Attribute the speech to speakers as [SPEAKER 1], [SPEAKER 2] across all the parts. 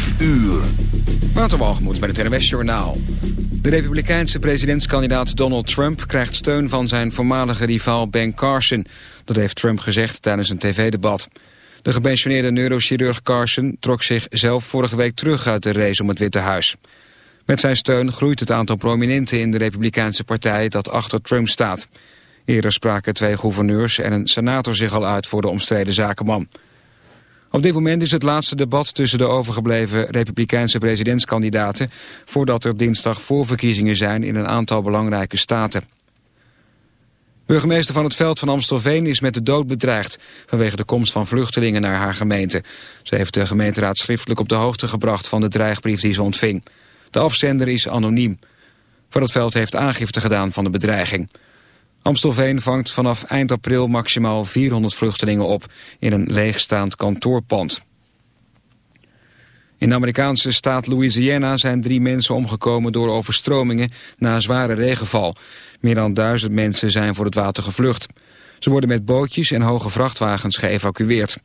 [SPEAKER 1] 5 uur.
[SPEAKER 2] Waterwalgemoed bij het NWS Journaal. De republikeinse presidentskandidaat Donald Trump krijgt steun van zijn voormalige rivaal Ben Carson. Dat heeft Trump gezegd tijdens een tv-debat. De gepensioneerde neurochirurg Carson trok zich zelf vorige week terug uit de race om het Witte Huis. Met zijn steun groeit het aantal prominenten in de republikeinse partij dat achter Trump staat. Eerder spraken twee gouverneurs en een senator zich al uit voor de omstreden zakenman. Op dit moment is het laatste debat tussen de overgebleven republikeinse presidentskandidaten... voordat er dinsdag voorverkiezingen zijn in een aantal belangrijke staten. Burgemeester van het veld van Amstelveen is met de dood bedreigd... vanwege de komst van vluchtelingen naar haar gemeente. Ze heeft de gemeenteraad schriftelijk op de hoogte gebracht van de dreigbrief die ze ontving. De afzender is anoniem. Van het veld heeft aangifte gedaan van de bedreiging. Amstelveen vangt vanaf eind april maximaal 400 vluchtelingen op in een leegstaand kantoorpand. In de Amerikaanse staat Louisiana zijn drie mensen omgekomen door overstromingen na zware regenval. Meer dan duizend mensen zijn voor het water gevlucht. Ze worden met bootjes en hoge vrachtwagens geëvacueerd.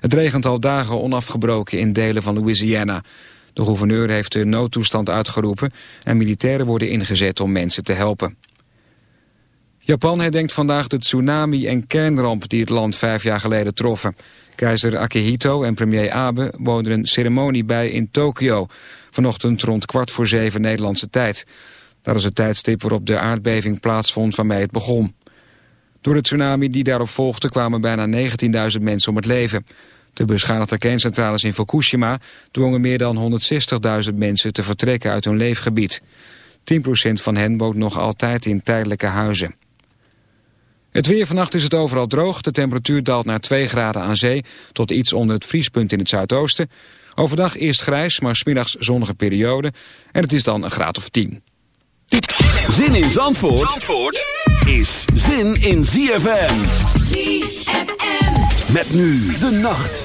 [SPEAKER 2] Het regent al dagen onafgebroken in delen van Louisiana. De gouverneur heeft de noodtoestand uitgeroepen en militairen worden ingezet om mensen te helpen. Japan herdenkt vandaag de tsunami en kernramp die het land vijf jaar geleden troffen. Keizer Akihito en premier Abe woonden een ceremonie bij in Tokio. Vanochtend rond kwart voor zeven Nederlandse tijd. Dat is het tijdstip waarop de aardbeving plaatsvond waarmee het begon. Door de tsunami die daarop volgde kwamen bijna 19.000 mensen om het leven. De beschadigde kerncentrales in Fukushima dwongen meer dan 160.000 mensen te vertrekken uit hun leefgebied. 10% van hen woont nog altijd in tijdelijke huizen. Het weer vannacht is het overal droog. De temperatuur daalt naar 2 graden aan zee tot iets onder het vriespunt in het zuidoosten. Overdag eerst grijs, maar smiddags zonnige periode. En het is dan een graad of 10.
[SPEAKER 1] Zin in Zandvoort, Zandvoort is zin in ZFM. ZFM. Met nu de nacht.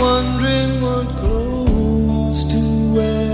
[SPEAKER 3] wondering what clothes to wear.